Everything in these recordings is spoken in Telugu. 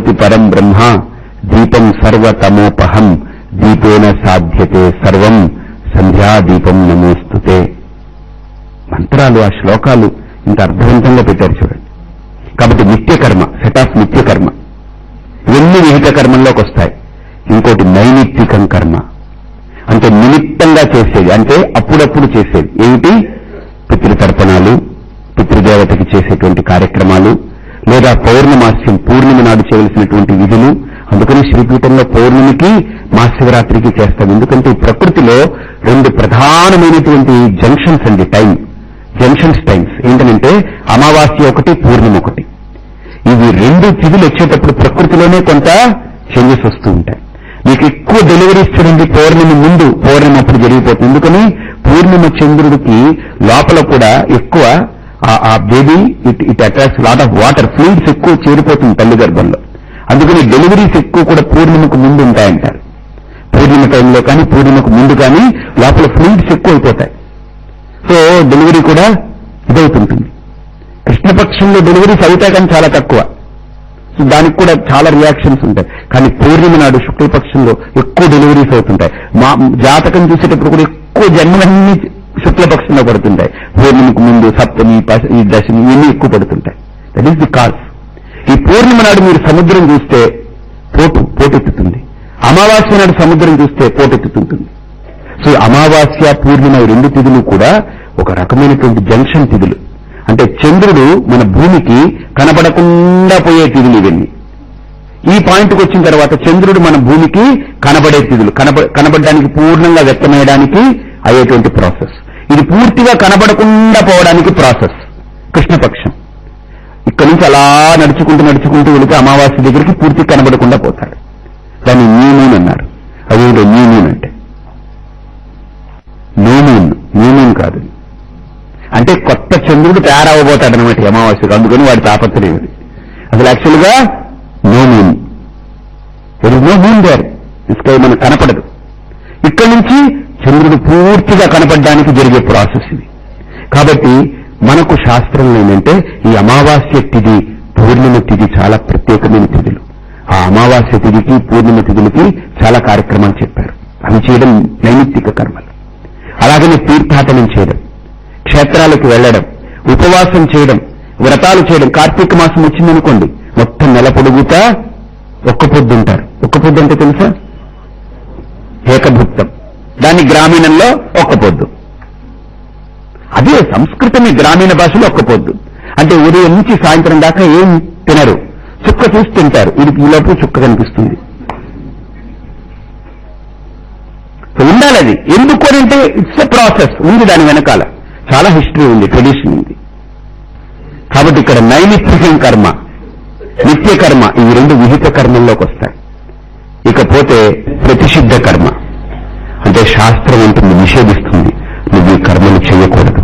జ్యోతి పరం బ్రహ్మ దీపం సర్వతమోపహం దీపేన సాధ్యతే సర్వం సంధ్యాదీపం నమోస్తుతే. మంత్రాలు ఆ శ్లోకాలు ఇంత అర్థవంతంగా పెట్టారు చూడండి. కాబట్టి నిత్యకర్మ సెట్ ఆఫ్ నిత్యకర్మ. ఇవన్నీ విహిత కర్మంలోకి వస్తాయి. ఇంకోటి నైమిత్తికం కర్మ. అంటే నిమిత్తంగా చేసేది అంటే అప్పుడప్పుడు చేసేది. ఏమిటి? పితృతర్పణాలు పితృదేవతకి చేసేటువంటి కార్యక్రమాలు లేదా పౌర్ణమాస్యం పూర్ణిమ నాడు చేయవలసినటువంటి విధులు. అందుకని శ్రీపీఠంలో పౌర్ణమికి మహాశివరాత్రికి చేస్తాం. ఎందుకంటే ప్రకృతిలో రెండు ప్రధానమైనటువంటి జంక్షన్స్ అండి టైం జంక్షన్స్ టైమ్స్ ఏంటంటే అమావాస్య ఒకటి పూర్ణిమ ఒకటి. ఇవి రెండు తిథులు వచ్చేటప్పుడు ప్రకృతిలోనే కొంత చేంజెస్ వస్తూ ఉంటాయి. మీకు ఎక్కువ డెలివరీ ఇస్తుంది పౌర్ణమి ముందు పౌర్ణమి అప్పుడు జరిగిపోతుంది. ఎందుకని? పూర్ణిమ చంద్రుడికి లోపల కూడా ఎక్కువ ఆ baby it it attracts lot of water fluids ఎక్కువ చేరిపోతుంది తల్లి గర్భంలో. అందుకని డెలివరీస్ ఎక్కువ కూడా పూర్ణిమకు ముందు ఉంటాయంటారు. పూర్ణిమ టైంలో కానీ పూర్ణిమకు ముందు కానీ లోపల ఫ్లూయిడ్స్ ఎక్కువ అయిపోతాయి. సో డెలివరీ కూడా ఇదవుతుంటుంది. కృష్ణపక్షంలో డెలివరీస్ అవుతాయి కానీ చాలా తక్కువ. సో దానికి కూడా చాలా రియాక్షన్స్ ఉంటాయి. కానీ పూర్ణిమ నాడు శుక్లపక్షంలో ఎక్కువ డెలివరీస్ అవుతుంటాయి. మా జాతకం చూసేటప్పుడు కూడా ఎక్కువ జన్మలన్నీ శుక్లపక్షంలో పడుతుంటాయి. పూర్ణిమకు ముందు సప్తమి ఈ దశమి ఇవన్నీ ఎక్కువ పడుతుంటాయి. దట్ ఈస్ ది కాజ్ ఈ పూర్ణిమ నాడు మీరు సముద్రం చూస్తే పోటు పోటెత్తుతుంది. అమావాస్య నాడు సముద్రం చూస్తే పోటెత్తుతుంటుంది. సో అమావాస్య పూర్ణిమ రెండు తిథులు కూడా ఒక రకమైనటువంటి జంక్షన్ తిథులు. అంటే చంద్రుడు మన భూమికి కనబడకుండా పోయే తిథులు ఇవన్నీ. ఈ పాయింట్కి వచ్చిన తర్వాత చంద్రుడు మన భూమికి కనబడే తిథులు. కనబడడానికి పూర్ణంగా వ్యక్తమయ్యడానికి అయ్యేటువంటి ప్రాసెస్. ఇది పూర్తిగా కనబడకుండా పోవడానికి ప్రాసెస్. కృష్ణపక్షం. ఇక్కడ నుంచి అలా నడుచుకుంటూ నడుచుకుంటూ వెళితే అమావాస్య దగ్గరికి పూర్తి కనబడకుండా పోతాడు. దాన్ని న్యూమూన్ అన్నారు. అదేంటో న్యూమూన్ అంటే? న్యూమూన్. న్యూమూన్ కాదు. అంటే కొత్త చంద్రుడు తయారవబోతాడనమాట అమావాస్యకు. అందుకని వాడి తాపత్రయం అసలు యాక్చువల్గా no moon there is no moon there sky మనకు కనపడదు. ఇక్కడి నుంచి చంద్రుడు పూర్తిగా కనపడడానికి జరిగే ప్రాసెస్ ఇది. కాబట్టి మనకు శాస్త్రంలో ఏంటంటే ఈ అమావాస్య తిథి పూర్ణిమ తిథి చాలా ప్రత్యేకమైన తిథులు. ఆ అమావాస్య తిథికి పూర్ణిమ తిథులకి చాలా కార్యక్రమాలు చెప్పారు. అవి చేయడం నైమిత్తిక కర్మలు. అలాగనే తీర్థాటనం చేయడం క్షేత్రాలకు వెళ్ళడం ఉపవాసం చేయడం వ్రతాలు చేయడం. కార్తీక మాసం వచ్చిందనుకోండి మొత్తం నెల పొడుగుతా ఒక్క పొద్దు ఉంటారు. ఒక్క పొద్దు అంటే తెలుసా? ఏకభుక్తం. దాన్ని గ్రామీణంలో ఒక్క పొద్దు. అదే సంస్కృతమే గ్రామీణ భాషలో ఒక్క పొద్దు. అంటే ఉదయం నుంచి సాయంత్రం దాకా ఏం తినరు. చుక్క చూసి తింటారు. ఇది ఈలోపు చుక్క కనిపిస్తుంది. ఉండాలి అది. ఎందుకు అంటే ఇట్స్ ఎ ప్రాసెస్ ఉంది దాని వెనకాల. చాలా హిస్టరీ ఉంది ట్రెడిషన్ ఉంది. కాబట్టి ఇక్కడ నైమిత్యం కర్మ నిత్య కర్మ ఈ రెండు విహిత కర్మల్లోకి వస్తాయి. ఇకపోతే ప్రతిషిద్ధ కర్మ. శాస్త్రం అంటుంది నిషేధిస్తుంది. నువ్వు ఈ కర్మలు చేయకూడదు.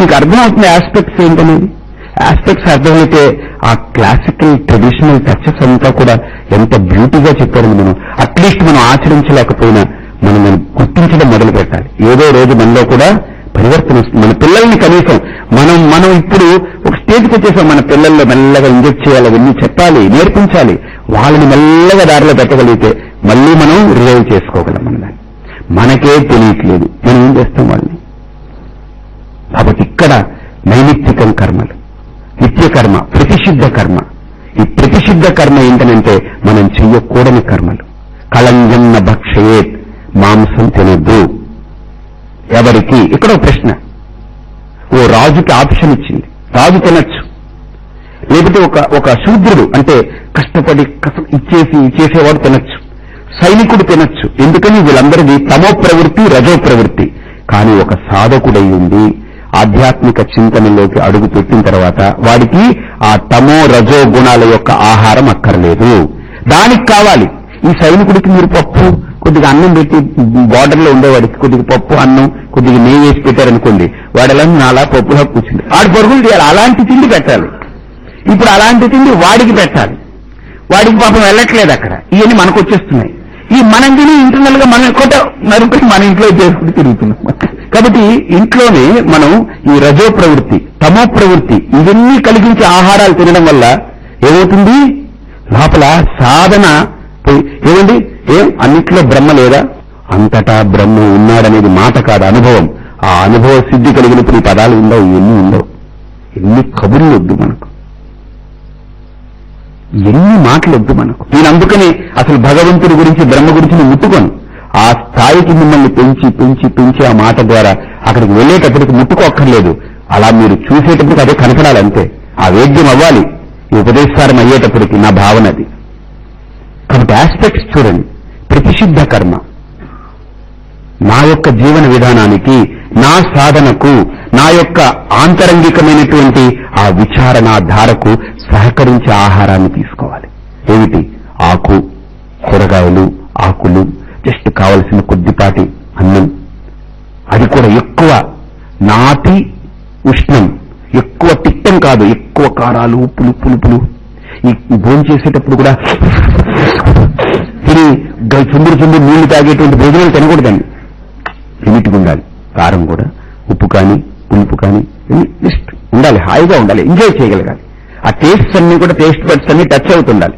మీకు అర్థమవుతున్న ఆస్పెక్ట్స్ ఏంటనేది ఆస్పెక్ట్స్ అర్థమైతే ఆ క్లాసికల్ ట్రెడిషనల్ టచెస్ అంతా కూడా ఎంత బ్యూటీగా చెప్పారు మనం అట్లీస్ట్ మనం ఆచరించలేకపోయినా మనం మనం గుర్తించడం మొదలు పెట్టాలి. ఏదో రోజు మనలో కూడా పరివర్తన వస్తుంది. మన పిల్లల్ని కనీసం మనం మనం ఇప్పుడు ఒక స్టేజ్కి వచ్చేసాం. మన పిల్లల్లో మెల్లగా ఇంజెక్ట్ చేయాలి అవన్నీ చెప్పాలి నేర్పించాలి. వాళ్ళని మెల్లగా దారిలో పెట్టగలిగితే మళ్ళీ మనం రిజైవ్ చేసుకోగలం మన దాన్ని. మనకే తెలియట్లేదు. మనం ఏం చేస్తాం వాళ్ళని? కాబట్టి ఇక్కడ నైమిత్తికం కర్మలు. నిత్యకర్మ ప్రతిషిద్ధ కర్మ. ఈ ప్రతిషిద్ధ కర్మ ఏంటనంటే మనం చెయ్యకూడని కర్మలు. కళంజన్న భక్షయేత్ మాంసం తినద్దు. ఎవరికి? ఇక్కడ ప్రశ్న. ఓ రాజుకి ఆప్షన్ ఇచ్చింది. రాజు తినచ్చు. లేకపోతే ఒక ఒక శూద్రుడు అంటే కష్టపడి ఇచ్చేసి ఇచ్చేసేవాడు తినచ్చు. సైనికుడు తినచ్చు. ఎందుకని? వీళ్ళందరిది తమో ప్రవృత్తి రజో ప్రవృత్తి. కానీ ఒక సాధకుడై ఉంది ఆధ్యాత్మిక చింతనలోకి అడుగు పెట్టిన తర్వాత వాడికి ఆ తమో రజో గుణాల యొక్క ఆహారం అక్కర్లేదు. దానికి కావాలి. ఈ సైనికుడికి మీరు పప్పు కొద్దిగా అన్నం పెట్టి బార్డర్లో ఉండేవాడికి కొద్దిగా పప్పు అన్నం కొద్దిగా నెయ్యి వేసి పెట్టారనుకోండి వాడెలా నాలా పప్పులో కూర్చుంది ఆడు పరుగులు తీయాలి. అలాంటి తిండి పెట్టాలి. ఇప్పుడు అలాంటి తిండి వాడికి పెట్టాలి. వాడికి పాపం వెళ్ళట్లేదు అక్కడ. ఇవన్నీ మనకు వచ్చేస్తున్నాయి. ఈ మనం తిని ఇంటర్నల్గా మన కొట్ట మరొకటి మన ఇంట్లో చేసుకుంటూ తిరుగుతున్నాం. కాబట్టి ఇంట్లోనే మనం ఈ రజో ప్రవృత్తి తమో ప్రవృత్తి ఇవన్నీ కలిగించే ఆహారాలు తినడం వల్ల ఏమవుతుంది? లోపల సాధన ఏమండి? ఏం? అన్నిట్లో బ్రహ్మ లేదా? అంతటా బ్రహ్మ ఉన్నాడనేది మాట కాదు అనుభవం. ఆ అనుభవ సిద్ధి కలిగినప్పుడు ఈ పదాలు ఉండవు ఇవన్నీ ఉండవు. ఎన్ని కబుర్లు వద్దు మనకు. ఎన్ని మాటలు వద్దు మనకు. నేను అందుకని అసలు భగవంతుడి గురించి బ్రహ్మ గురించి నేను ముట్టుకోను. ఆ స్థాయికి మిమ్మల్ని పెంచి పెంచి పెంచి ఆ మాట ద్వారా అక్కడికి వెళ్ళేటప్పటికి ముట్టుకోక్కర్లేదు. అలా మీరు చూసేటప్పటికి అదే కనపడాలి అంతే. ఆ వేద్యం అవ్వాలి. ఈ ఉపదేశారం అయ్యేటప్పటికి నా భావన అది. కాబట్టి ఆస్పెక్ట్స్ చూడండి. ప్రతిషిద్ధ కర్మ. నా యొక్క జీవన విధానానికి నా సాధనకు నా యొక్క ఆంతరంగికమైనటువంటి ఆ విచారణ ధారకు సహకరించే ఆహారాన్ని తీసుకోవాలి. ఏమిటి? ఆకు కూరగాయలు ఆకులు జస్ట్ కావలసిన కొద్దిపాటి అన్నం. అది కూడా ఎక్కువ నాటి ఉష్ణం. ఎక్కువ తిట్టం కాదు ఎక్కువ కారాలు ఉప్పులు పులుపులు. ఈ భోజనం చేసేటప్పుడు కూడా తిని గ- చుందురు నీళ్ళు తాగేటువంటి భోజనాలు తినకూడదండి. లిమిట్గా ఉండాలి. కారం కూడా ఉప్పు కానీ పులుపు కానీ లిస్ట్ ఉండాలి హాయిగా ఉండాలి ఎంజాయ్ చేయగలగాలి. ఆ టేస్ట్స్ అన్ని కూడా టేస్ట్ బడ్స్ అన్ని టచ్ అవుతుండాలి.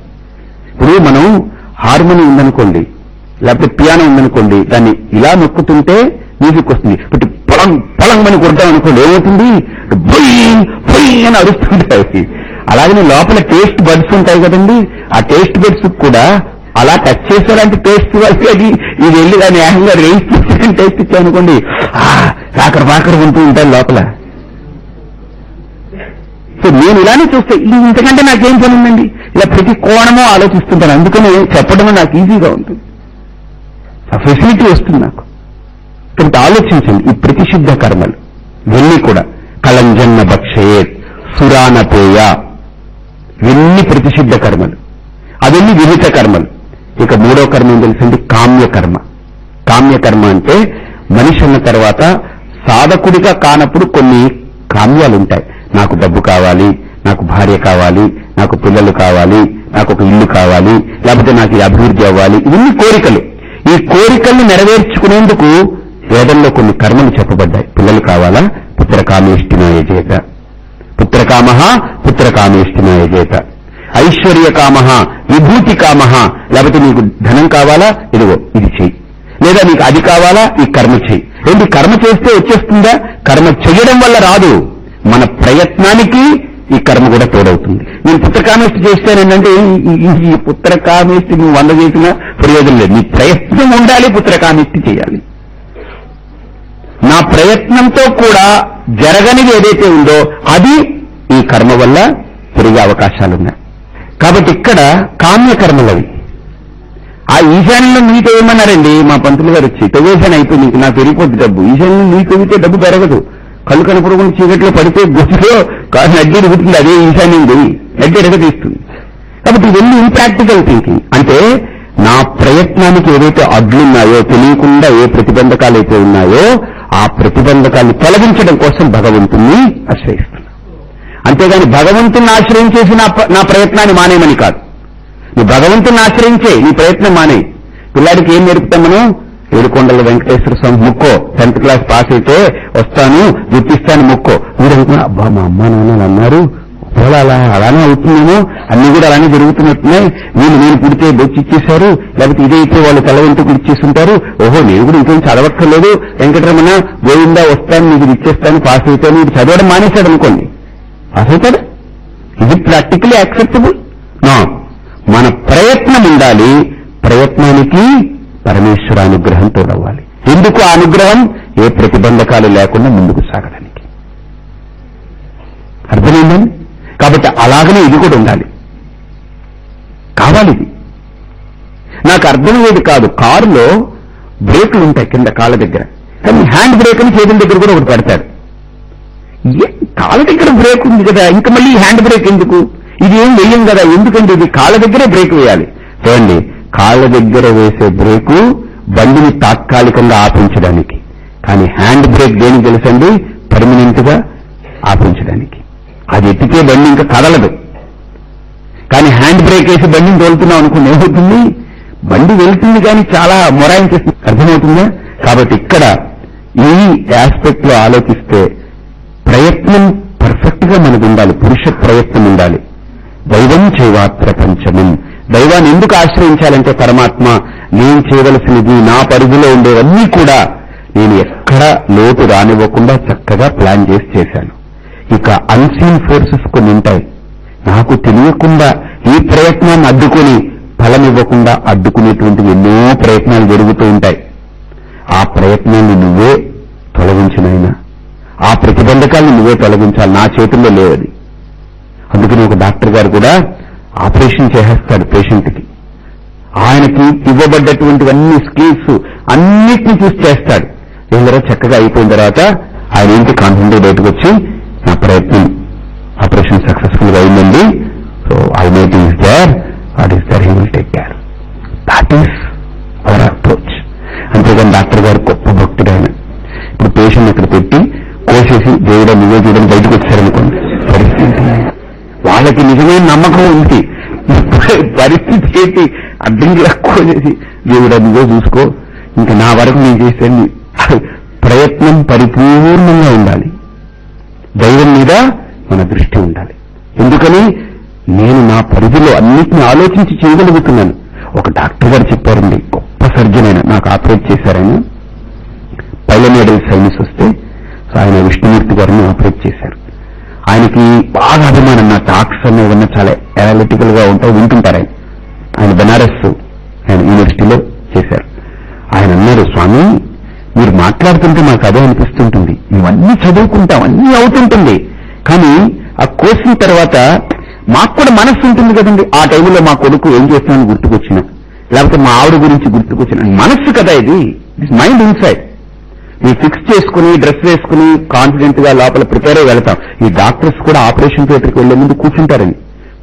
ఇప్పుడు మనం హార్మోని ఉందనుకోండి లేకపోతే పియానో ఉందనుకోండి దాన్ని ఇలా నొక్కుతుంటే మ్యూజిక్ వస్తుంది. ఇప్పుడు పొలం పొలం అని కొడతాం అనుకోండి ఏమవుతుంది? అని అరుస్తుంటాయి. అలాగే లోపల టేస్ట్ బడ్స్ ఉంటాయి కదండి ఆ టేస్ట్ బడ్స్ కూడా అలా టచ్ చేసేలాంటి టేస్ట్ వస్తే అది ఇది వెళ్ళి దాన్ని ఏకంగా రేస్ చేసిన టేస్ట్ ఇచ్చామనుకోండి ఆ, ఉంటూ ఉంటాయి లోపల. సో నేను ఇలానే చూస్తే ఇంతకంటే నాకేం పని ఉందండి? ఇలా ప్రతి కోణమో ఆలోచిస్తుంటాను. అందుకని చెప్పడం నాకు ఈజీగా ఉంటుంది. ఆ ఫెసిలిటీ వస్తుంది నాకు. కాబట్టి ఆలోచించండి. ఈ ప్రతిషిద్ధ కర్మలు. ఇవన్నీ కూడా. కలంజన్న భక్షయేత్ సురానపేయ. ఇవన్నీ ప్రతిషిద్ధ కర్మలు. అవన్నీ విహిత కర్మలు. ఇక మూడో కర్మ ఏం తెలుసండి? కామ్య కర్మ కామ్య కర్మ అంటే మనిషి అన్న తర్వాత సాధకుడిగా కానప్పుడు కొన్ని కామ్యాలు ఉంటాయి నాకు డబ్బు కావాలి నాకు భార్య కావాలి నాకు పిల్లలు కావాలి నాకు ఒక ఇల్లు కావాలి లేకపోతే నాకు అభివృద్ధి అవ్వాలి. ఇవన్నీ కోరికలు. ఈ కోరికల్ని నెరవేర్చుకునేందుకు వేదంలో కొన్ని కర్మలు చెప్పబడ్డాయి. పిల్లలు కావాలా? పుత్రకామేష్టినాయ చేత. పుత్రకామ పుత్రకామేష్టినాయ చేత. ఐశ్వర్య కామ విభూతి కామ లేకపోతే నీకు ధనం కావాలా? ఇదిగో ఇది చెయ్యి. లేదా నీకు అది కావాలా? ఈ కర్మ చెయ్యి ఏంటి కర్మ చేస్తే వచ్చేస్తుందా? కర్మ చేయడం వల్ల రాదు. మన ప్రయత్నానికి ఈ కర్మ కూడా తోడవుతుంది. నేను పుత్రకామేష్టి చేస్తానంటే ఈ- ఈ పుత్రకామేష్టి నువ్వు వంద చేసినా ప్రయోజనం లేదు. నీ ప్రయత్నం ఉండాలి పుత్రకామేష్టి చేయాలి. నా ప్రయత్నంతో కూడా జరగనిది ఏదైతే ఉందో అది ఈ కర్మ వల్ల పెరిగే అవకాశాలున్నాయి. కాబట్టి ఇక్కడ కామ్య కర్మలవి ఆ ఈశాన్యంలో నీకు ఏమన్నారండి? మా పంతులు గారు వచ్చి తవ్వేశాను అయిపోయింది నీకు నాకు పెరిగిపోద్ది డబ్బు. ఈశాన్యంలో నీకు తవ్వితే డబ్బు పెరగదు. కళ్ళు కనపడకుండా చీకట్లో పడితే గుర్తులో నడ్డి ఎరుగుతుంది అదే ఈశాన్యం పోయి నడ్డి ఎరగ తీస్తుంది కాబట్టి ఇవన్నీ ఇంప్రాక్టికల్ థింకింగ్ అంటే నా ప్రయత్నానికి ఏదైతే అడ్లున్నాయో తెలియకుండా ఏ ప్రతిబంధకాలు అయితే ఉన్నాయో ఆ ప్రతిబంధకాన్ని తొలగించడం కోసం భగవంతుణ్ణి ఆశ్రయిస్తున్నా అంతేగాని భగవంతుని ఆశ్రయించేసి నా నా ప్రయత్నాన్ని మానేమని కాదు. నువ్వు భగవంతుని ఆశ్రయించే నీ ప్రయత్నం మానే. పిల్లాడికి ఏం నేర్పుతాం మనం ఏడుకొండల వెంకటేశ్వర స్వామి ముక్కో. టెన్త్ క్లాస్ పాస్ అయితే వస్తాను గుర్తిస్తాను ముక్కో. మీరు అనుకున్నా అబ్బా మా అమ్మ నాన్న అన్నారు. ఒకవేళ అలా అలానే అవుతున్నాము అన్ని కూడా అలానే జరుగుతున్నట్టున్నాయి. నేను నేను పుడితే బొచ్చి ఇచ్చేశారు. లేకపోతే ఇదే వాళ్ళు తల వెంట్రుకలు ఇచ్చేస్తుంటారు ఓహో నేను కూడా ఇంకేం చదవక్కర్లేదు. వెంకటరమణ గోవిందా వస్తాను నీకు ఇచ్చేస్తాను పాస్ అవుతాను ఇది చదవడం మానేశాడు అనుకోండి. పాస్ అవుతాడు? ఇది ప్రాక్టికలీ యాక్సెప్టబుల్ నా మన ప్రయత్నం ఉండాలి. ప్రయత్నానికి పరమేశ్వర అనుగ్రహం తోడవ్వాలి ఎందుకు ఆ అనుగ్రహం? ఏ ప్రతిబంధకాలు లేకుండా ముందుకు సాగడానికి. అర్థమైందండి కాబట్టి అలాగనే ఇది కూడా ఉండాలి. కావాలి ఇది. నాకు అర్థమయ్యేది కాదు. కారులో బ్రేకులు ఉంటాయి కింద కాళ్ళ దగ్గర. కానీ హ్యాండ్ బ్రేక్ అని చేతుల దగ్గర కూడా ఒకటి పెడతాడు ఏ కాళ్ళ దగ్గర బ్రేక్ ఉంది కదా. ఇంకా మళ్ళీ హ్యాండ్ బ్రేక్ ఎందుకు? ఇది ఏం వెయ్యం కదా? ఎందుకంటే ఇది కాళ్ళ దగ్గరే బ్రేక్ వేయాలి. చూడండి కాళ్ళ దగ్గర వేసే బ్రేకు బండిని తాత్కాలికంగా ఆపించడానికి. కానీ హ్యాండ్ బ్రేక్ దేనికి తెలుసండి? పర్మనెంట్గా ఆపించడానికి. అది ఎత్తికే బండి ఇంకా కదలదు. కానీ హ్యాండ్ బ్రేక్ వేసి బండిని తోలుతున్నాం అనుకుని ఏమవుతుంది? బండి వెళ్తుంది కానీ చాలా మొరాయించేస్తుంది. అర్థమవుతుందా? కాబట్టి ఇక్కడ ఈ ఆస్పెక్ట్లో ఆలోచిస్తే ప్రయత్నం పర్ఫెక్ట్గా మనకు ఉండాలి. పురుష ప్రయత్నం ఉండాలి. దైవం చేవా ప్రపంచమం? దైవాన్ని ఎందుకు ఆశ్రయించాలంటే పరమాత్మ నేను చేయవలసినది నా పరిధిలో ఉండేవన్నీ కూడా నేను ఎక్కడ లోటు రానివ్వకుండా చక్కగా ప్లాన్ చేసి చేశాను. ఇక అన్సీన్ ఫోర్సెస్ కొన్ని ఉంటాయి. నాకు తెలియకుండా ఈ ప్రయత్నాన్ని అడ్డుకొని ఫలమివ్వకుండా అడ్డుకునేటువంటి ఎన్నో ప్రయత్నాలు జరుగుతూ ఉంటాయి. ఆ ప్రయత్నాన్ని నువ్వే తొలగించినైనా ఆ ప్రతిబంధకాలను నువ్వే తొలగించాలి. నా చేతుల్లో లేవది. అందుకని ఒక డాక్టర్ గారు కూడా ఆపరేషన్ చేసేస్తాడు పేషెంట్కి. ఆయనకి ఇవ్వబడ్డటువంటివన్నీ స్కిల్స్ అన్నిటిని చూసి చేస్తాడు. ఏందరో చక్కగా అయిపోయిన తర్వాత ఆయన ఏంటి కాన్ఫిడెంట్ బయటకు వచ్చి నా ప్రయత్నం ఆపరేషన్ సక్సెస్ఫుల్గా అయిందండి. So I mate is there what is there he will take care. That is our approach అంతేగాని డాక్టర్ గారు గొప్ప భక్తుడైన ఇప్పుడు పేషెంట్ ఇక్కడ పెట్టి కోసేసి దేవుడు నువ్వే చూడని బయటకు వచ్చారనుకోండి నిజమైన నమ్మకం ఉంది. పరిస్థితి ఏంటి? అర్థం చేసుకోలేదు. దేవుడు అదిగో చూసుకో. ఇంకా నా వరకు నేను చేసేది ప్రయత్నం పరిపూర్ణంగా ఉండాలి. దైవం మీద మన దృష్టి ఉండాలి. ఎందుకని? నేను నా పరిధిలో అన్నిటిని ఆలోచించి చేయగలుగుతున్నాను. ఒక డాక్టర్ గారు చెప్పారండి గొప్ప సర్జన్ ఆయన. నాకు ఆపరేట్ చేశారాయన పైలనేడల్ సైనస్ వస్తే సో ఆయన విష్ణుమూర్తి గారిని ఆపరేట్ చేశారు. ఆయనకి బాగా అభిమానం. నా టాక్స్ అనే ఏమన్నా చాలా అనలిటికల్గా ఉంటాయి వింటుంటారు ఆయన. ఆయన బెనారస్ ఆయన యూనివర్సిటీలో చేశారు. ఆయన అన్నారు స్వామి మీరు మాట్లాడుతుంటే మాకు అదే అనిపిస్తుంటుంది. మేమన్నీ చదువుకుంటాం అన్నీ అవుతుంటుంది. కానీ ఆ కోసిన తర్వాత మాకు కూడా మనస్సు ఉంటుంది కదండి. ఆ టైంలో మా కొడుకు ఏం చేస్తున్నాను గుర్తుకొచ్చిన. లేకపోతే మా ఆవిడ గురించి గుర్తుకొచ్చిన. మనస్సు కదా ఇది. మైండ్ ఇన్సైడ్ మీ ఫిక్స్ చేసుకుని డ్రెస్ వేసుకుని కాన్ఫిడెంట్గా లోపల ప్రిపేర్ అయ్యి వెళ్తాం. ఈ డాక్టర్స్ కూడా ఆపరేషన్ థియేటర్కి వెళ్ళే ముందు కూర్చుంటారని.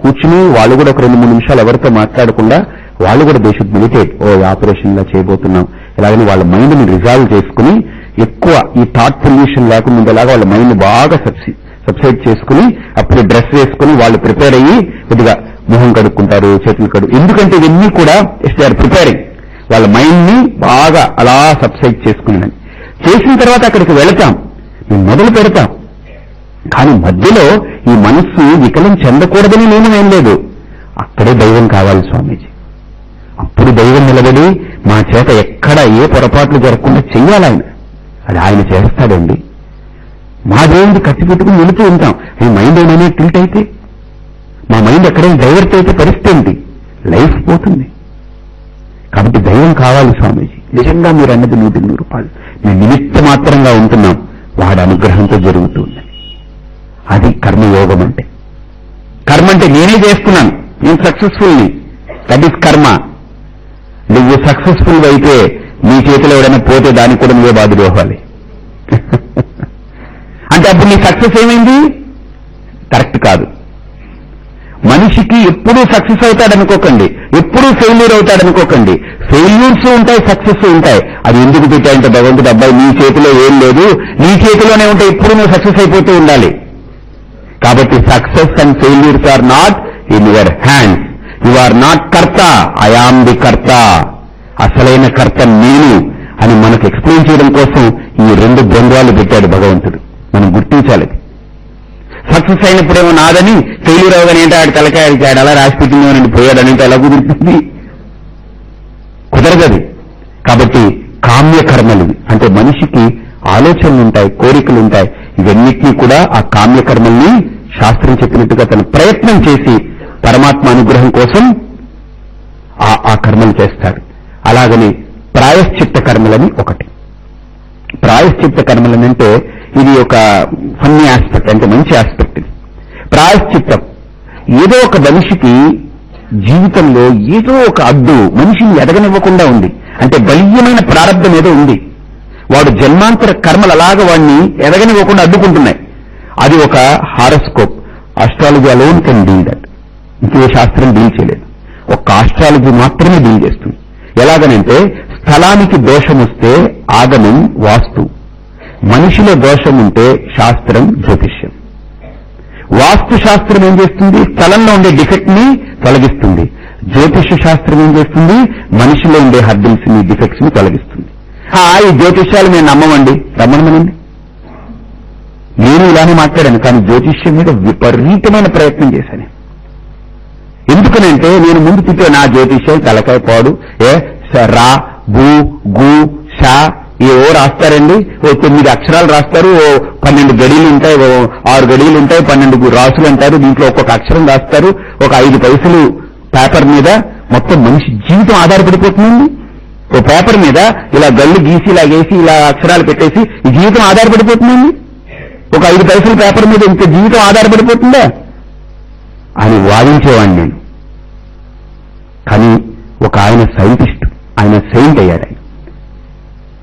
కూర్చుని వాళ్ళు కూడా ఒక రెండు మూడు నిమిషాలు ఎవరితో మాట్లాడకుండా వాళ్ళు కూడా దే షుడ్ మెడిటేట్ ఓ ఆపరేషన్ లా చేయబోతున్నాం. ఇలాగని వాళ్ళ మైండ్ని రిజాల్వ్ చేసుకుని ఎక్కువ ఈ థాట్ పొల్యూషన్ లేకుండా ఉండేలాగా వాళ్ళ మైండ్ బాగా సబ్సైడ్ చేసుకుని అప్పుడు డ్రెస్ వేసుకుని వాళ్ళు ప్రిపేర్ అయ్యి కొద్దిగా మొహం కడుక్కుంటారు చేతులు కడు ఎందుకంటే ఇవన్నీ కూడా దే ఆర్ ప్రిపేరింగ్ వాళ్ళ మైండ్ని బాగా అలా సబ్సైడ్ చేసుకుని చేసిన తర్వాత అక్కడికి వెళతాం. మేము మొదలు పెడతాం. కానీ మధ్యలో ఈ మనస్సు వికలం చెందకూడదని నియమం లేదు అక్కడే దైవం కావాలి స్వామీజీ. అప్పుడు దైవం నిలబడి మా చేత ఎక్కడ ఏ పొరపాట్లు జరగకుండా చెయ్యాలి ఆయన. అది ఆయన చేస్తాడండి. మా దేవుడికి కట్టి పెట్టుకుని వెళుతూ ఉంటాం. మీ మైండ్ ఏమైనా టిల్ట్ అయితే? మా మైండ్ ఎక్కడైనా డైవర్ట్ అయితే పరిస్థితి ఏంటి? లైఫ్ పోతుంది. కాబట్టి దైవం కావాలి స్వామీజీ. నిజంగా మీరు అన్నది నూటి నూరు రూపాయలు నిమిత్త మాత్రంగా ఉంటున్నాం. వాడి అనుగ్రహంతో జరుగుతుంది. అది కర్మయోగం అంటే. కర్మ అంటే నేనే చేస్తున్నాను నేను సక్సెస్ఫుల్ని దట్ ఈస్ కర్మ నువ్వు సక్సెస్ఫుల్ అయితే నీ చేతిలో ఎవడైనా పోతే దానికి కూడా నువ్వే బాధలు ఇవ్వాలి అంటే అప్పుడు నీ సక్సెస్ ఏమైంది? కరెక్ట్ కాదు. మనిషికి ఎప్పుడూ సక్సెస్ అవుతాడనుకోకండి. ఎప్పుడూ ఫెయిల్యూర్ అవుతాడనుకోకండి. ఫెయిల్యూర్స్ ఉంటాయి సక్సెస్ ఉంటాయి. అది ఎందుకు పెట్టాయంటే భగవంతుడు అబ్బాయి నీ చేతిలో ఏం లేదు. నీ చేతిలోనే ఉంటాయి ఎప్పుడు నువ్వు సక్సెస్ అయిపోతూ ఉండాలి. కాబట్టి success and failures are not in your hands you are not కర్త. ఐ ఆమ్ ది కర్త. అసలైన కర్త నేను అని మనకు ఎక్స్ప్లెయిన్ చేయడం కోసం ఈ రెండు ద్వంద్వాలు పెట్టాడు భగవంతుడు. మనం గుర్తించాలి. సక్సెస్ అయినప్పుడేమో నాదని ఫెయిల్యూర్ అవగానే ఏంటో ఆడి తలకాయ ఆడు అలా రాసి నేను పోయాడని ఎలా కుదురుతుంది కుదరదది. కాబట్టి కామ్య కర్మలు అంటే మనిషికి ఆలోచనలు ఉంటాయి కోరికలు ఉంటాయి ఇవన్నిటినీ కూడా ఆ కామ్య కర్మల్ని శాస్త్రం చెప్పినట్టుగా తన ప్రయత్నం చేసి పరమాత్మ అనుగ్రహం కోసం ఆ ఆ కర్మలు చేస్తాడు. అలాగని ప్రాయశ్చిత్త కర్మలని ఒకటి. ప్రాయశ్చిత్త కర్మలనంటే ఇది ఒక ఫన్నీ ఆస్పెక్ట్ అంటే మంచి ఆస్పెక్ట్ ఇది. ప్రాయశ్చిత్తం. ఏదో ఒక మనిషికి జీవితంలో ఏదో ఒక అడ్డు మనిషిని ఎదగనివ్వకుండా ఉంది. అంటే బలీయమైన ప్రారంభం ఏదో ఉంది. వాడు జన్మాంతర కర్మలు అలాగ వాడిని ఎదగనివ్వకుండా అడ్డుకుంటున్నాయి. అది ఒక horoscope. Astrology alone can deal that ఇంకే శాస్త్రం డీల్ చేయలేదు. ఒక ఆస్ట్రాలజీ మాత్రమే డీల్ చేస్తుంది. ఎలాగనంటే స్థలానికి దోషం వస్తే ఆగమం వాస్తు. మనిషిలో దోషం ఉంటే శాస్త్రం జ్యోతిష్యం. వాస్తు శాస్త్రం ఏం చేస్తుంది? స్థలంలో ఉండే డిఫెక్ట్ని తొలగిస్తుంది. జ్యోతిష శాస్త్రం ఏం చేస్తుంది? మనిషిలో ఉండే హర్డిల్స్ని డిఫెక్ట్స్ని తొలగిస్తుంది ఈ జ్యోతిష్యాలు మేము నమ్మమండి. రమ్మనమనండి నేను ఇలానే మాట్లాడాను కానీ జ్యోతిష్యం మీద విపరీతమైన ప్రయత్నం చేశాను. ఎందుకనంటే నేను ముందు తిట్టే నా జ్యోతిష్యం తలకాయ పాడు. ఏ? రా భూ గు షా ఏవో రాస్తారండి? ఓ తొమ్మిది అక్షరాలు రాస్తారు ఓ పన్నెండు గడియలు ఉంటాయి ఓ ఆరు గడియలు ఉంటాయి పన్నెండు రాసులు అంటారు దీంట్లో ఒక్కొక్క అక్షరం రాస్తారు ఒక ఐదు పైసలు పేపర్ మీద మొత్తం మనిషి జీవితం ఆధారపడిపోతుందండి. ఓ పేపర్ మీద ఇలా గల్లు గీసి ఇలా వేసి ఇలా అక్షరాలు పెట్టేసి జీవితం ఆధారపడిపోతుందండి. ఒక ఐదు పైసలు పేపర్ మీద ఇంత జీవితం ఆధారపడిపోతుందా? అని వాదించేవాడిని నేను. కానీ ఒక ఆయన సైంటిస్ట్ ఆయన సెయింట్ అయ్యాడు ఆయన.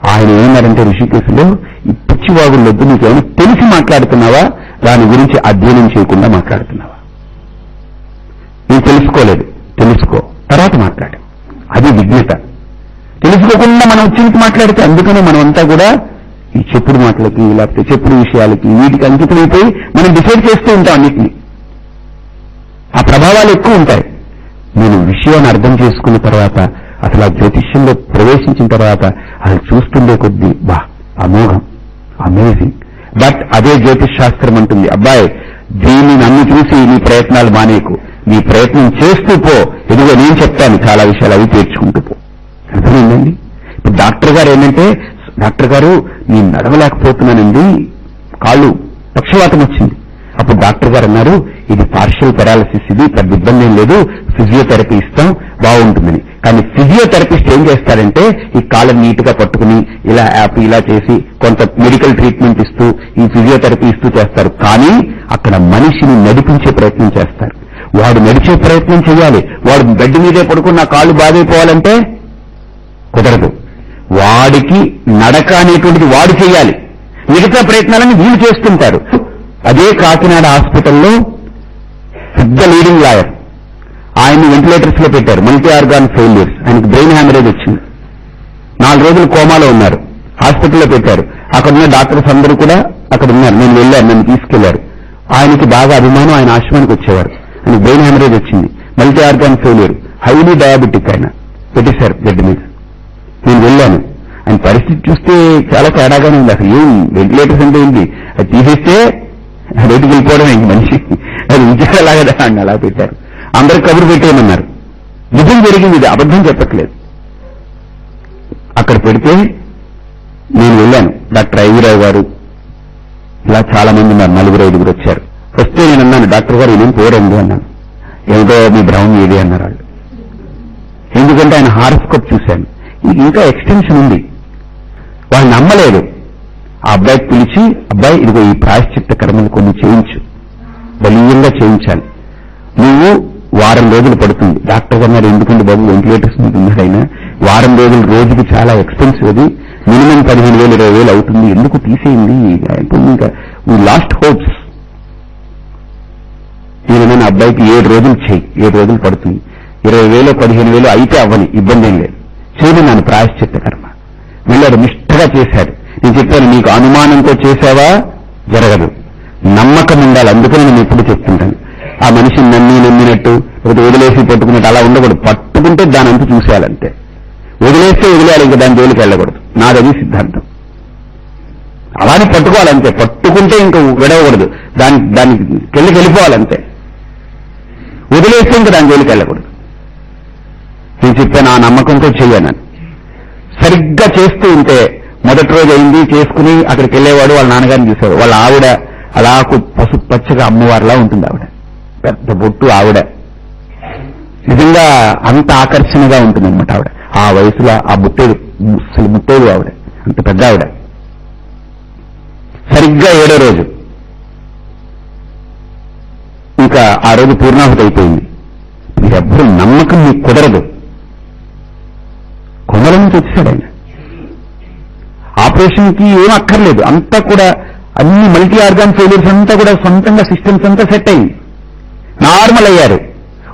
ఆయన ఏమన్నారంటే ఋషికేశులో ఈ పిచ్చివాగుళ్ళొద్దు నీకేమైనా తెలిసి మాట్లాడుతున్నావా? దాని గురించి అధ్యయనం చేయకుండా మాట్లాడుతున్నావా? నీ తెలుసుకోలేదు. తెలుసుకో. తర్వాత మాట్లాడు. అది విజ్ఞత. తెలుసుకోకుండా మనం వచ్చినట్టు మాట్లాడితే అందుకనే మనమంతా కూడా ఈ చెప్పుడు మాటలకి లేకపోతే చెప్పుడు విషయాలకి వీటికి అంకితమైపోయి మనం డిసైడ్ చేస్తూ ఉంటాం అన్నిటినీ. ఆ ప్రభావాలు ఎక్కువ ఉంటాయి. నేను విషయాన్ని అర్థం చేసుకున్న తర్వాత అసలు ఆ జ్యోతిష్యంలో ప్రవేశించిన తర్వాత అది చూస్తుండే కొద్దీ బా అమోఘం అమేజింగ్ బట్ అదే జ్యోతిష్ శాస్త్రం అంటుంది అబ్బాయి దీన్ని నన్ను చూసి నీ ప్రయత్నాలు మానేకు. నీ ప్రయత్నం చేస్తూ పో. ఇదిగో నేను చెప్తాను చాలా విషయాలు అవి తీర్చుకుంటూ పో. అర్థమైందండి? ఇప్పుడు డాక్టర్ గారు ఏంటంటే డాక్టర్ గారు నేను నడవలేకపోతున్నానండి. కాళ్ళు పక్షవాతం వచ్చింది. అప్పుడు డాక్టర్ గారు అన్నారు ఇది పార్షియల్ పెరాలసిస్ ఇది పెద్ద ఇబ్బంది ఏం లేదు. ఫిజియోథెరపీ ఇస్తాం బాగుంటుందని. కానీ ఫిజియోథెరపిస్ట్ ఏం చేస్తారంటే ఈ కాళ్ళని నీట్గా పట్టుకుని ఇలా యాప్ ఇలా చేసి కొంత మెడికల్ ట్రీట్మెంట్ ఇస్తూ ఈ ఫిజియోథెరపీ ఇస్తూ చేస్తారు. కానీ అక్కడ మనిషిని నడిపించే ప్రయత్నం చేస్తారు. వాడు నడిచే ప్రయత్నం చేయాలి. వాడు బెడ్ మీదే పడుకున్న కాళ్ళు బాగైపోవాలంటే కుదరదు. వాడికి నడక అనేటువంటిది వాడు చేయాలి. మిగతా ప్రయత్నాలని వీళ్ళు చేస్తుంటారు. అదే కాకినాడ హాస్పిటల్లో పెద్ద లీడింగ్ లాయర్ ఆయన్ని వెంటిలేటర్స్లో పెట్టారు. మల్టీ ఆర్గాన్ ఫెయిల్యూర్స్ ఆయనకి బ్రెయిన్ హ్యామరేజ్ వచ్చింది. నాలుగు రోజులు కోమాలో ఉన్నారు. హాస్పిటల్లో పెట్టారు. అక్కడ ఉన్న డాక్టర్స్ అందరూ కూడా అక్కడ ఉన్నారు. నేను వెళ్ళాను. నన్ను తీసుకెళ్ళారు. ఆయనకి బాగా అభిమానం. ఆయన ఆశ్రమానికి వచ్చేవారు. ఆయనకి బ్రెయిన్ హ్యామరేజ్ వచ్చింది. Multi organ failure highly diabetic ఆయన. పెట్టేశారు బెడ్ మీద. నేను వెళ్ళాను. ఆయన పరిస్థితి చూస్తే చాలా తేడాగానే ఉంది. అసలు ఏం వెంటిలేటర్స్ అంటే ఏంటి? అది తీసేస్తే బయటికి వెళ్ళిపోవడం మనిషి. అది ఉంచేలాగా అని అలా పెట్టారు. అందరికి కబురు పెట్టేయమన్నారు. నిజం జరిగింది ఇది అబద్ధం చెప్పట్లేదు. అక్కడ పెడితే నేను వెళ్ళాను. డాక్టర్ ఐవిరావు గారు ఇలా చాలా మంది ఉన్నారు. నలుగురు ఐదుగురు వచ్చారు. వస్తే నేను అన్నాను డాక్టర్ గారు ఇదేం పోరండి అన్నాను. ఏమిటో మీ భ్రమం ఏది అన్నారు వాళ్ళు. ఎందుకంటే ఆయన హారస్కోప్ చూశాను. ఇది ఇంకా ఎక్స్టెన్షన్ ఉంది. వాళ్ళు నమ్మలేదు. ఆ అబ్బాయికి పిలిచి అబ్బాయి ఇదిగో ఈ ప్రాయశ్చిత్త కర్మలు కొన్ని చేయించు. బలీయంగా చేయించాలి. నువ్వు వారం రోజులు పడుతుంది. డాక్టర్ గారు ఎందుకండి బాబు వెంటిలేటర్స్ ఉంటున్నారు ఆయన వారం రోజులు రోజుకి చాలా ఎక్స్పెన్సివ్ అది. మినిమం పదిహేను వేలు ఇరవై వేలు అవుతుంది. ఎందుకు తీసేయండి? ఇంకా వీ లాస్ట్ హోప్స్ ఈయన అబ్బాయికి ఏడు రోజులు చేయి ఏడు రోజులు పడుతుంది. ఇరవై వేలు పదిహేను వేలు అయితే అవ్వని. ఇబ్బంది ఏం లేదు. చేయమన్నాను ప్రాయశ్చిత్త కర్మ. వెళ్ళాడు నిష్ఠగా చేశాడు. నేను చెప్పాను నీకు అనుమానంతో చేశావా జరగదు. నమ్మకం ఉండాలి. అందుకని నేను ఎప్పుడు చెప్తుంటాను. ఆ మనిషిని నమ్మి నమ్మినట్టు ఒకటి వదిలేసి పట్టుకున్నట్టు అలా ఉండకూడదు. పట్టుకుంటే దాని అంతా చూసేయాలంతే. వదిలేస్తే వదిలేయాలి ఇంకా దాని జోలికి వెళ్ళకూడదు. నాదది సిద్ధాంతం. అలానే పట్టుకోవాలంతే. పట్టుకుంటే ఇంకా విడవకూడదు. దాని దానికి కెళ్ళి వెళ్ళిపోవాలంతే. వదిలేస్తే ఇంకా దాని జోలికి వెళ్ళకూడదు. నేను చెప్పాను ఆ నమ్మకంతో చెయ్యానని సరిగ్గా చేస్తూ ఉంటే మొదటి రోజు అయింది చేసుకుని అక్కడికి వెళ్ళేవాడు వాళ్ళ నాన్నగారిని చూసేవాడు. వాళ్ళ ఆవిడ అలా పసుపు పచ్చగా అమ్మవారిలా ఉంటుంది ఆవిడ. పెద్ద బొట్టు ఆవిడ. నిజంగా అంత ఆకర్షణగా ఉంటుందన్నమాట ఆవిడ. ఆ వయసులో ఆ బుట్టేది ముసలి ముట్టేడు ఆవిడ. అంత పెద్ద ఆవిడ. సరిగ్గా ఏడో రోజు. ఇంకా ఆ రోజు పూర్ణాహుతి అయిపోయింది. మీరెవ్వరూ నమ్మకం మీకు కుదరదు. కొండల నుంచి వచ్చేసాడు ఆయన. ఆపరేషన్కి ఏం అక్కర్లేదు. అంతా కూడా అన్ని మల్టీ ఆర్గాన్ ఫెయిల్యూర్స్ అంతా కూడా సొంతంగా సిస్టమ్స్ అంతా సెట్ అయింది నార్మల్ అయ్యారు.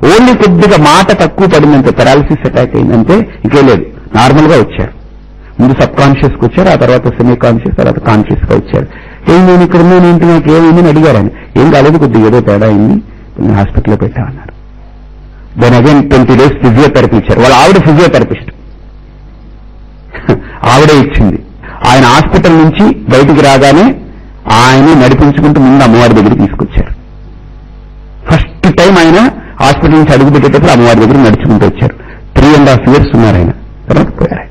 ఓన్లీ కొద్దిగా మాట తక్కువ పడిందంటే పెరాలిసిస్ అటాక్ అయిందంటే ఇంకే లేదు. నార్మల్గా వచ్చారు. ముందు సబ్ కాన్షియస్కు వచ్చారు ఆ తర్వాత సెమీ కాన్షియస్ తర్వాత కాన్షియస్గా వచ్చారు. ఏం నేను ఇక్కడ నేను ఏంటి నాకు ఏమైందని అడిగారు ఆయన. ఏం కాలేదు కొద్దిగా ఏదో తేడా అయింది నేను హాస్పిటల్లో పెట్టామన్నారు. Then again twenty days physiotherapy ఇచ్చారు. వాళ్ళ ఆవిడ ఫిజియోథెరపిస్ట్ ఆవిడే ఇచ్చింది. ఆయన హాస్పిటల్ నుంచి బయటికి రాగానే ఆయన నడిపించుకుంటూ ముందు అమ్మవారి దగ్గర తీసుకొచ్చారు. ఫస్ట్ టైం ఆయన హాస్పిటల్ నుంచి అడుగు పెట్టేటప్పుడు అమ్మవారి దగ్గర నడుచుకుంటూ వచ్చారు. త్రీ అండ్ హాఫ్ ఇయర్స్ ఉన్నారు ఆయన. తర్వాత పోయారు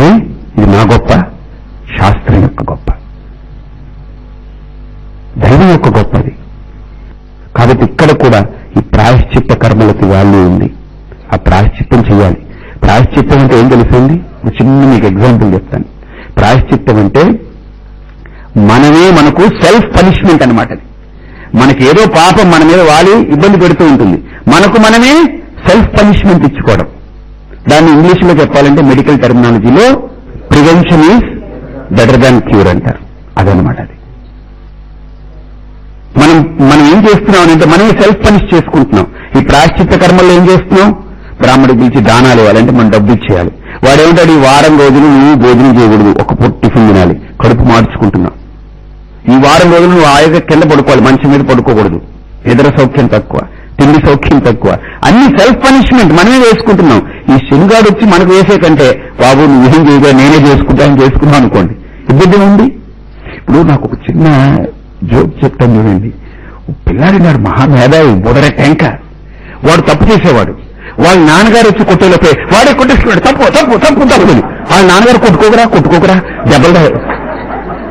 ఏ? ఇది నా గొప్ప శాస్త్రం యొక్క గొప్ప. దైవం యొక్క గొప్పది. కాబట్టి ఇక్కడ కూడా ఈ ప్రాయశ్చిత్త కర్మలకి వాల్యూ ఉంది. ఆ ప్రాయశ్చిత్తం చేయాలి. ప్రాయశ్చిత్తం అంటే ఏం తెలుసండి? చిన్న మీకు ఎగ్జాంపుల్ చెప్తాను. ప్రాయశ్చిత్తం అంటే మనమే మనకు సెల్ఫ్ పనిష్మెంట్ అనమాట అది. మనకి ఏదో పాపం మన మీద వాలి ఇబ్బంది పెడుతూ ఉంటుంది. మనకు మనమే సెల్ఫ్ పనిష్మెంట్ ఇచ్చుకోవడం. దాన్ని ఇంగ్లీష్లో చెప్పాలంటే medical టెర్మినాలజీలో prevention is better than cure అంటారు. అదనమాట అది. మనం మనం ఏం చేస్తున్నాం అంటే మనమే సెల్ఫ్ పనిష్ చేసుకుంటున్నాం. ఈ ప్రాశ్చిత్త కర్మల్లో ఏం చేస్తున్నాం? బ్రాహ్మడి పిలిచి దానాలు ఇవ్వాలంటే మనం డబ్బు ఇచ్చేయాలి. వాడు ఈ వారం రోజులు నువ్వు భోజనం చేయకూడదు. ఒక పూట టిఫిన్ తినాలి. కడుపు మార్చుకుంటున్నాం. ఈ వారం రోజులు నువ్వు ఆయుధ కింద పడుకోవాలి మంచి మీద పడుకోకూడదు. నిద్ర సౌఖ్యం తక్కువ తిండి సౌఖ్యం తక్కువ. అన్ని సెల్ఫ్ పనిష్మెంట్ మనమే వేసుకుంటున్నాం ఈ శనిగాడు వచ్చి మనకు వేసే కంటే బాబు నువ్వేం చేయగా నేనే చేసుకుంటాను చేసుకున్నాం అనుకోండి. ఇబ్బంది ఉంది ఇప్పుడు నాకు ఒక చిన్న జోక్ చెప్తాను చూడండి. ఓ పిల్లాడి నాడు మహామేధావి బుడర టెంక. వాడు తప్పు చేసేవాడు. వాళ్ళ నాన్నగారు వచ్చి కొట్టేలోపే వాడే కొట్టేస్తున్నాడు తప్పు తప్పు తప్పు తప్పు వాళ్ళ నాన్నగారు కొట్టుకోకరా కొట్టుకోకరా దెబ్బలు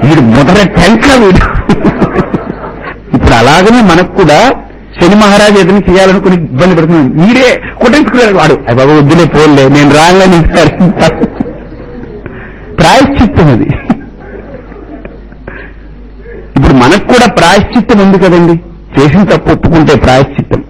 వీడు మొదట టెంక వీడు ఇప్పుడు అలాగనే మనకు కూడా శని మహారాజు ఏదైనా చేయాలనుకుని ఇబ్బంది పడుతున్నాను వీడే కొట్టించుకున్నాడు వాడు. అయ్య బాబా వద్దులే పోలే నేను రాలని ప్రాయశ్చిత్తం అది. ఇప్పుడు మనకు కూడా ప్రాయశ్చిత్తం ఉంది కదండి. చేసిన తప్పు ఒప్పుకుంటే ప్రాయశ్చిత్తం.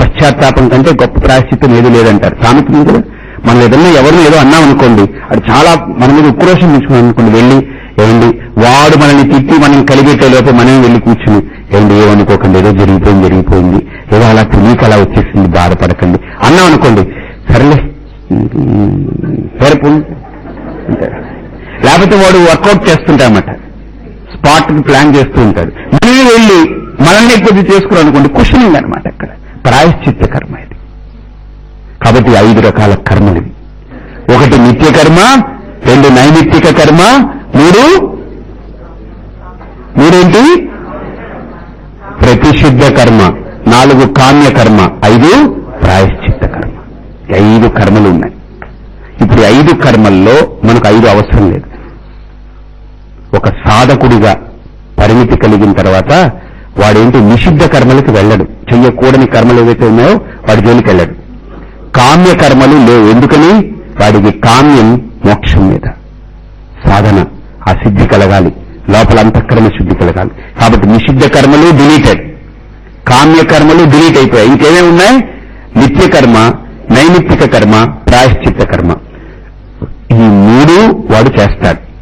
పశ్చాత్తాపం కంటే గొప్ప ప్రాయశ్చిత్తం ఏది లేదంటారు. సామెత కదా. మనం ఏదన్నా ఎవరిని ఏదో అన్నాం అనుకోండి అది చాలా మన మీద ఉక్రోషం తెచ్చుకున్నాం అనుకోండి వెళ్ళి ఏమండి? వాడు మనల్ని తిట్టి మనం కలిగెట్టే లోపే మనం వెళ్ళి కూర్చుని ఏమండి ఏమనుకోకండి ఏదో జరిగిపోయింది జరిగిపోయింది. ఏదో అలా తెలియక అలా వచ్చేసింది బాధపడకండి. అన్నాం అనుకోండి సరేలే సరిపో లేకపోతే వాడు వర్కౌట్ చేస్తుంటామట స్పాట్ ప్లాన్ చేస్తూ ఉంటాడు. మళ్ళీ వెళ్ళి మనల్ని కొద్ది చేసుకుని అనుకోండి కుషనింగ్ అనమాట అక్కడ. ప్రాయశ్చిత్త కర్మ ఇది. కాబట్టి ఐదు రకాల కర్మలు ఒకటి నిత్య కర్మ రెండు నైమిత్తిక కర్మ మూడు? మూడేంటి? ప్రతిషిద్ధ కర్మ. నాలుగు కామ్య కర్మ. ఐదు ప్రాయశ్చిత్త కర్మ. ఐదు కర్మలు ఉన్నాయి. ఇప్పుడు ఐదు కర్మల్లో మనకు ఐదు అవసరం లేదు. ఒక సాధకుడిగా పరిమితి కలిగిన తర్వాత వాడేంటి? నిషిద్ధ కర్మలకు వెళ్ళడు. చెయ్యకూడని కర్మలు ఏవైతే ఉన్నాయో వాడి జోలికి వెళ్ళడు. కామ్య కర్మలు లేవు. ఎందుకని? వాడికి కామ్యం మోక్షం మీద. సాధన. ఆ సిద్ధి కలగాలి. లోపల అంతఃకరణ శుద్ధి కలగాలి. కాబట్టి నిషిద్ధ కర్మలు డిలీటెడ్. కామ్య కర్మలు డిలీట్ అయిపోయాయి. ఇంకేమేమి ఉన్నాయి? నిత్య కర్మ నైమిత్తిక కర్మ ప్రాయశ్చిత్త కర్మ. ఈ మూడు వాడు చేస్తాడు.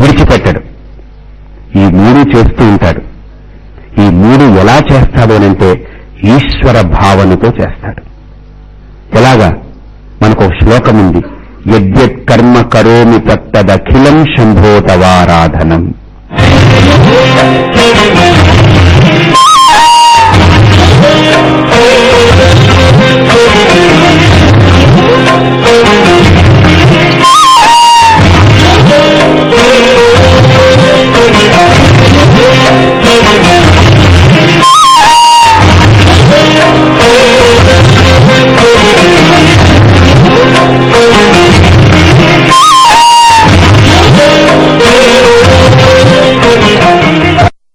విడిచిపెట్టడు. ఈ మూడు చేస్తూ ఉంటాడు. ఈ మూడు ఎలా చేస్తాడు అనంటే ఈశ్వర భావనతో చేస్తాడు. ఎలాగా? మనకు ఒక శ్లోకం ఉంది. యద్యత్ కరోమి తత్తదఖిలం శంభోతవారాధనం